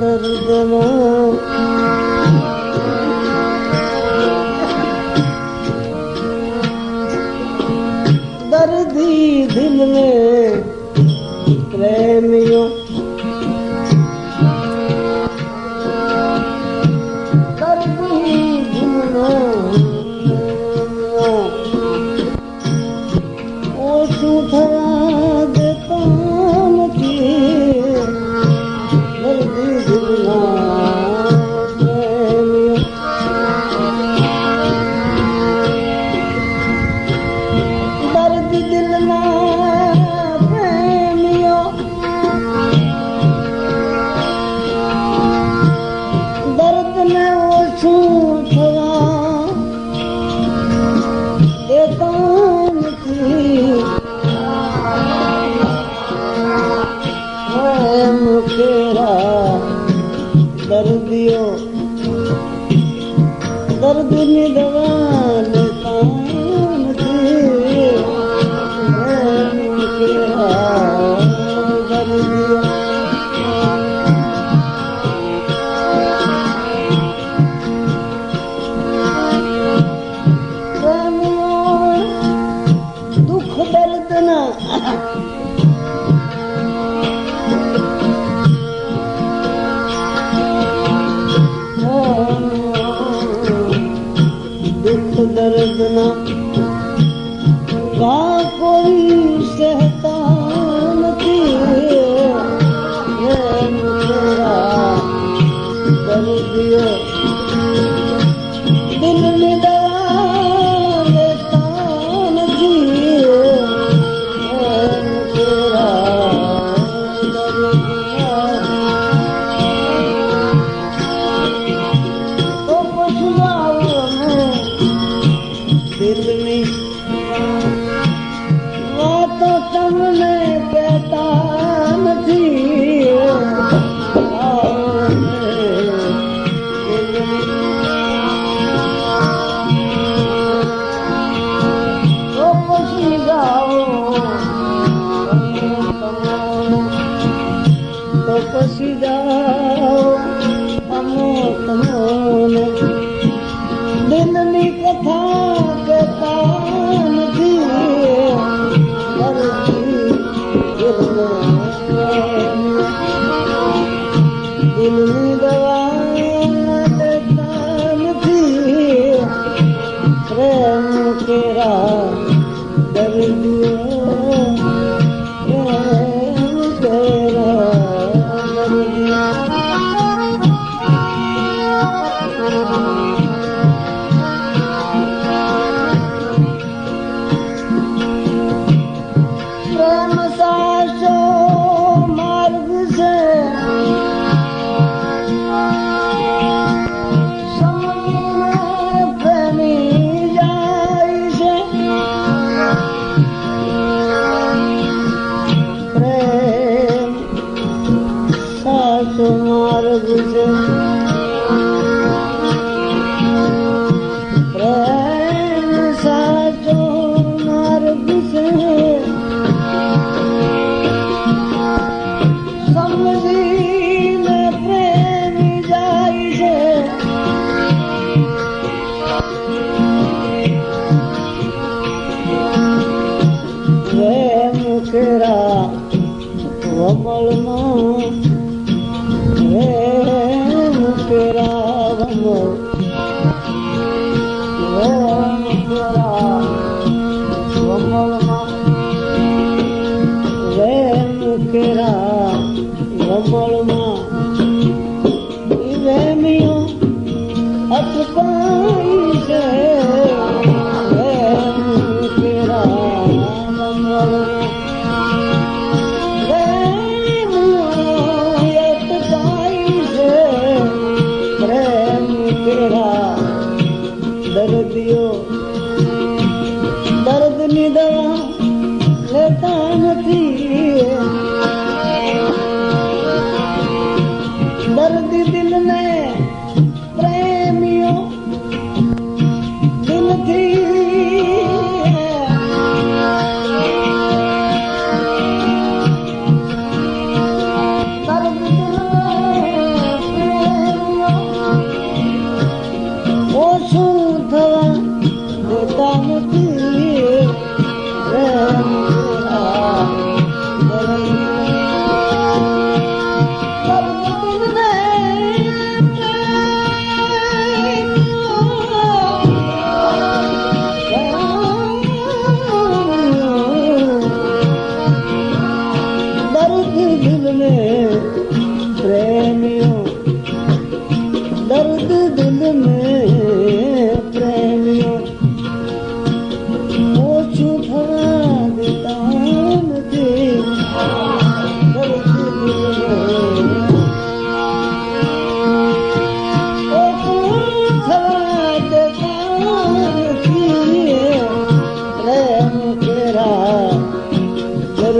derdime Lord. Well,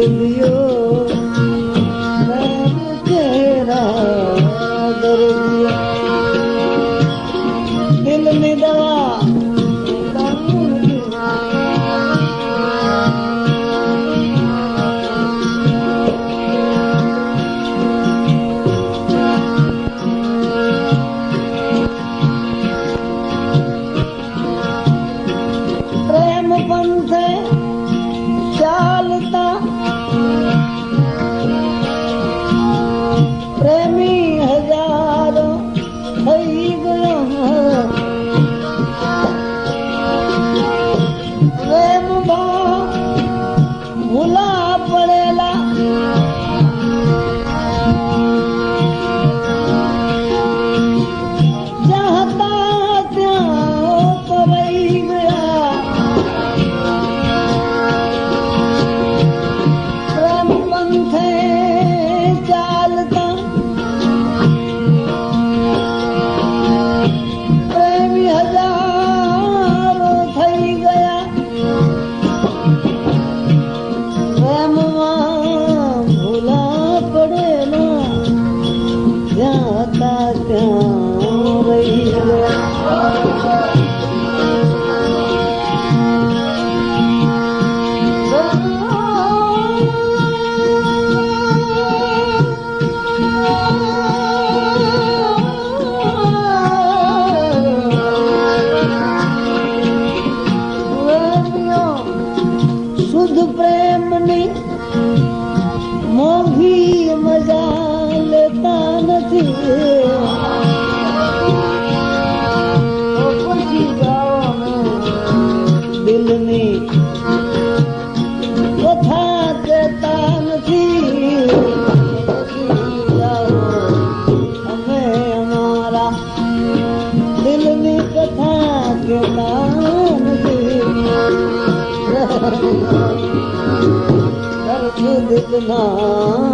Julio. ना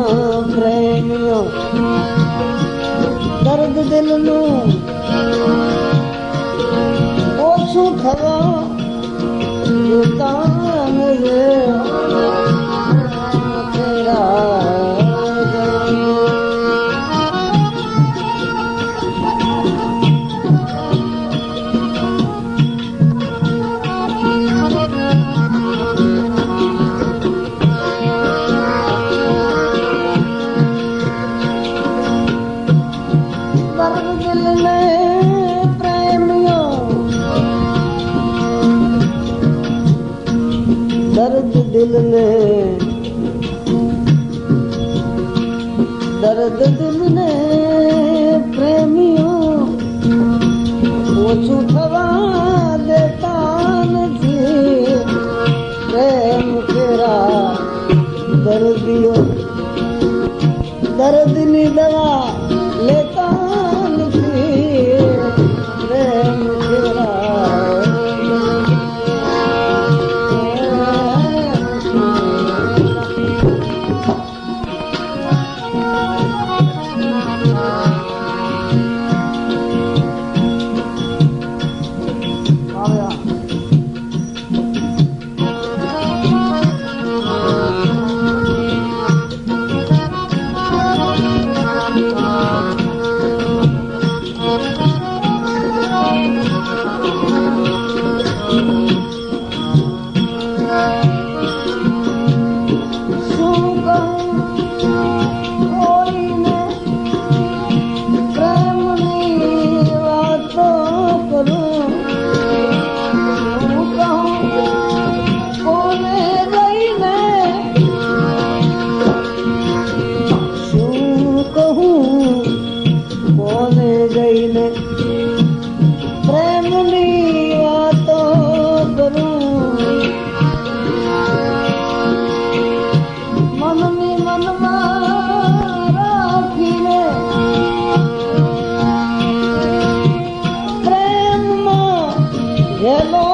Hello.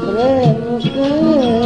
Krishna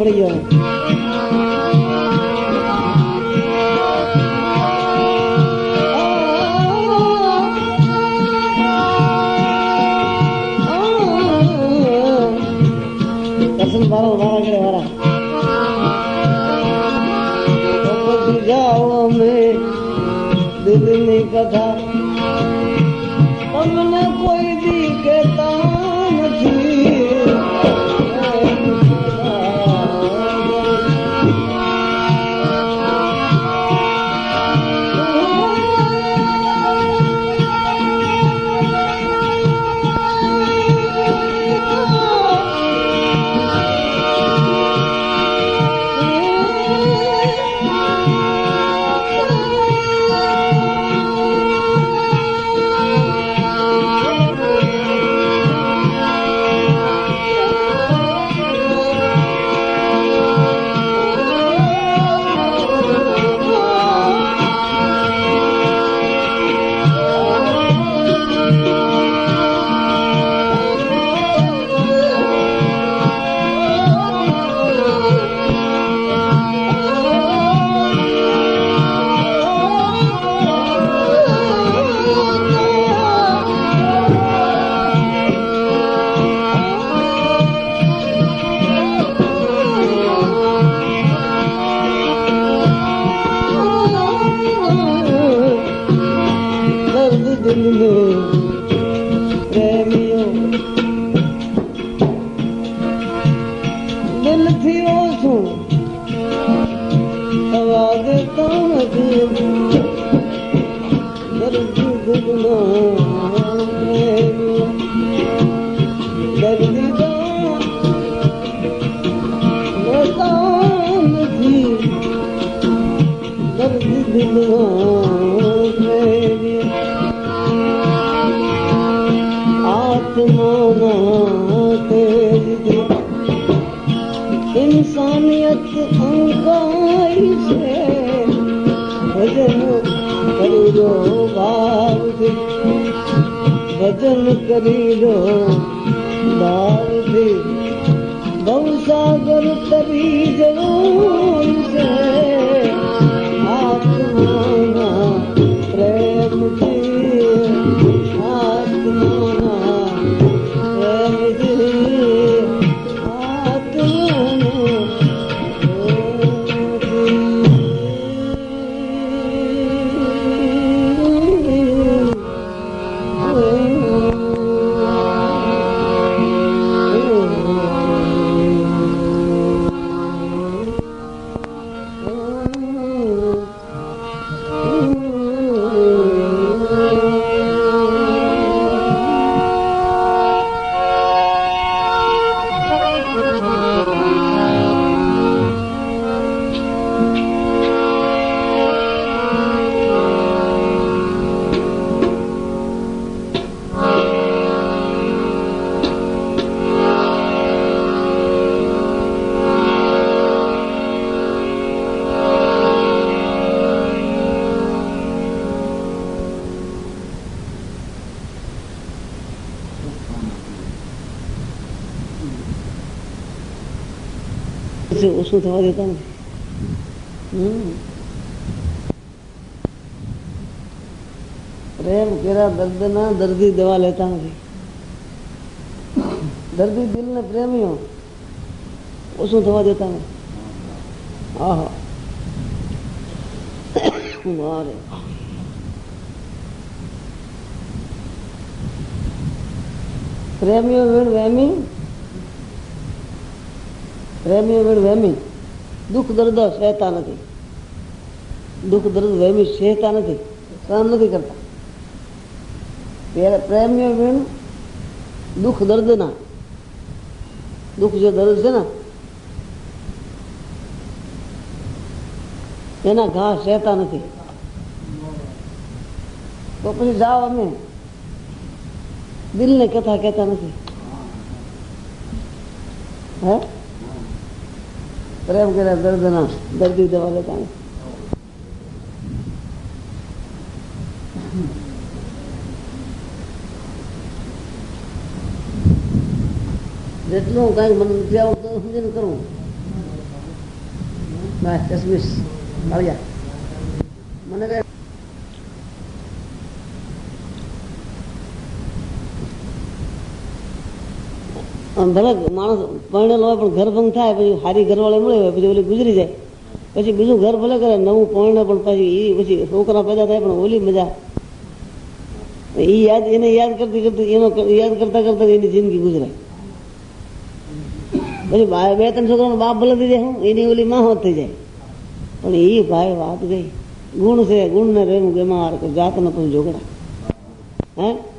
Brillo. करीरो दाल भी बहु सागर तभी जरूर से उसको दवा देता हूँ। हम्म। प्रेम केरा दर्द ना, दर्दी दवा लेता हूँ भी दर्दी दिल ने प्रेम ही हो उसको दवा देता हूँ। आह। प्रेमियों वेण પ્રેમીઓ વેણ વહેમી દુઃખ, દર્દ, સહેતા નથી. દુઃખ, દર્દ વહેમી સહેતા નથી. સહન નથી કરતા. પ્રેમીઓ વેણ દુઃખ દર્દના દુઃખ જે દર્દ છે ને, એના ઘા સહેતા નથી. તો પછી જાઓ અમે. દિલને કથા કહેતા નથી. હે? પ્રેમ કર્યા દર્દના દર્દી દવા લેતા નથી જેટલું કાંઈ મને નથી આવડતું સમજીને કરવું બસ ચશ્મીશ કાળિયા મને કઈ ભલે માણસ પરણેલો હોય પણ ઘર ભંગ થાય, પછી સારી ઘરવાળી મળે હોય, પછી ઓલી ગુજરી જાય. પછી બીજું ઘર ભલે કરે, નવું પરણે, પણ પછી એ પછી છોકરા પેદા થાય, પણ ઓલી મજા. એ યાદ, એને યાદ કરતી કરતી, એનો યાદ કરતા કરતા એની જિંદગી ગુજરાય. પછી બા- ત્રણ છોકરાનો બાપ ભલે થઈ જાય, હું, એની ઓલી માં હોત થઈ જાય. પણ એ ભાઈ વાત ગઈ. ગુણ છે ગુણ ને રેવું ગમાર જાત ને પણ જોગડા હે?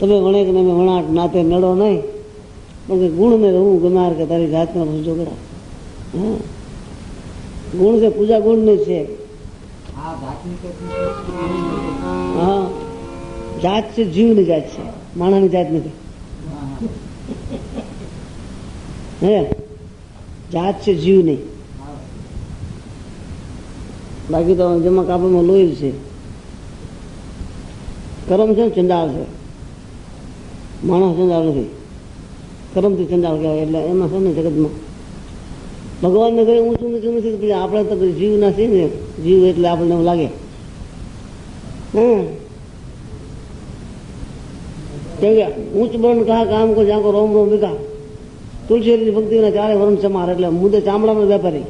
તમે વણે કે તમે વણાટ નાતે નડો નહીં. પણ કે ગુણ ને રહું ગમાર કે તારી જાત ને પછી જોગડા. હા. ગુણ છે પૂજા ગુણ ને છે. હા. જાત છે જીવની જાત છે. માણસની જાત નથી. હે? જાત છે જીવ નહીં બાકી તો જેમાં કાપડમાં લોહી છે. કરમ છે ને ચંડાળ છે. માણસ ચંડાળ નથી કરમથી ચંડાળ કહેવાય એટલે એમાં છે ને જગતમાં ભગવાનને કઈ ઊંચું નીચું નથી તો પછી આપણે તો પછી જીવ ના છીએ ને જીવ એટલે આપણને એવું લાગે હમ કેમ કે ઊંચ બન કહા કામ કો જાકો રોમ રોમ વિકા તુલસી ભક્તિના ચારે વરણ ચમાર એટલે મુદ્દે ચામડાનો વેપારી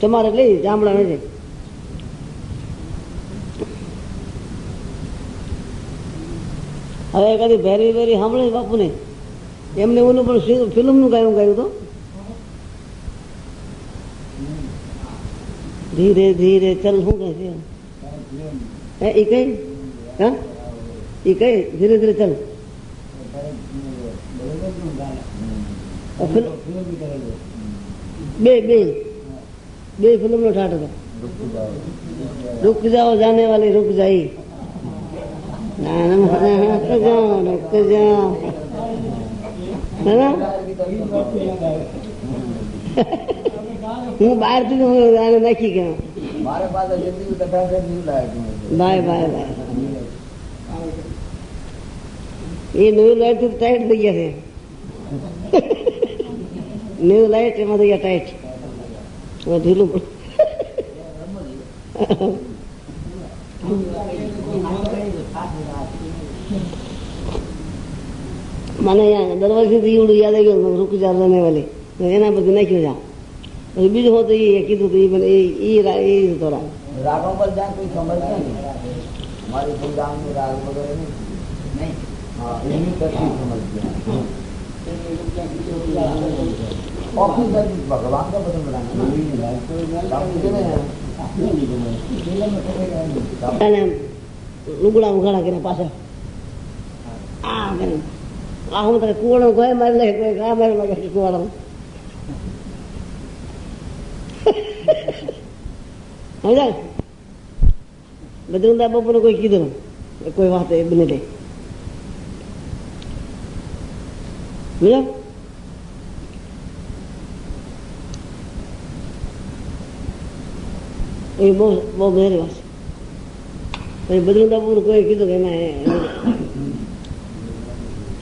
ચમાર એટલે ઈ ચામડા નથી હવે કદી ભેરી ભેરી સાંભળે બાપુને એમને ઓલું પણ ફિલ્મનું ગાયું ગાયું તો ધીરે ધીરે ચલ શું કહે છે હે ઈ કઈ હા ઈ કઈ ધીરે ધીરે ચલ આ ફિલ્મ બે બે બે ફિલ્મનો ઠાઠ હતો रुक जाओ जाने वाली रुक जाई ના ના रुक जाओ रुक जाओ है ना હું બહારથી હું આને નાખી ગયો મારે પાસે જેટલી કથા છે નહીં લાગે બાય બાય બાય એ નવી લાઈટ થી ટાઈટ થઈ ગયા છે નવી લાઈટ એમાં થઈ ગયા ટાઈટ હવે ઢીલું પડે. મને અહીંયા દરવાજેથી ઈવડું યાદ આવી ગયું રૂક જા રમે વાલી એના પછી નાખ્યું જા પછી બીજું હોત એ કીધું તો એ મને એ એ રા- એ હતો રાગ રાગો પર જ્યાં કોઈ સમજશે નહીં મારી ભૂલદામની રાગ વગેરે નહીં હા એની તકલીફ સમજશે ઓફિસ સર્વિસ ભગવાન का पसंद बनाना અને લુગડા ઉઘાડા કરીને પાછા આ કરીને આ હું તને કુવાડો કોઈ મારી લે કોઈ આ મારી લાગે કુવાડો સમજાય બજરંગદાસ બાપુને કોઈ કીધું કોઈ વાત એ બની દે સમજાય એ બહુ બહુ મેરી વાત પછી બજરંગદાસ બાપુને કોઈ કીધું કે એમાં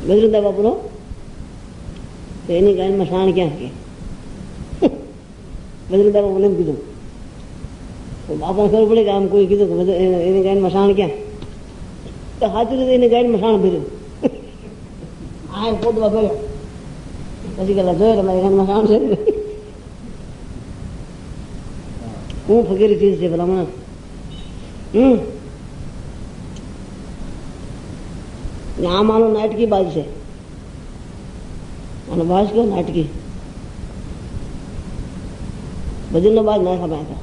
બજરંગદાસ બાપુનો એની ગાયનમાં શાણ ક્યાં કે બજરંગદાસ બાપુને એમ કીધું. બાપાને ખબર પડે કે આમ કોઈ કીધું કે એની ગાયનમાં શાણ ક્યાં? તો સાચું રીતે એની ગાયનમાં શાણ ભર્યું. આ પોતવા કર્યો પછી પેલા જોયો મારી ગાયનમાં શાણ છે? હું ફકીરી ચીજ છે પેલા મને હમ. ને આ માનો નાટકી બાજ છે. અને બાજ કયો નાટકી. ભજનનો બાજ ના ખબર હતા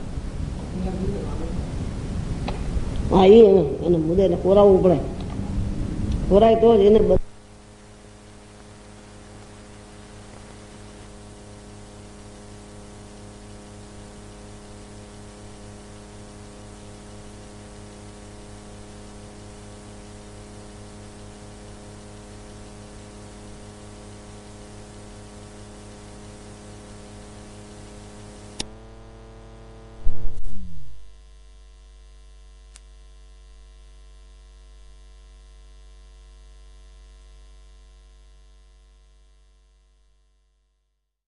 હા એ એને મુદ્દે કોરાવવું પડે. કોરાય તો જ એને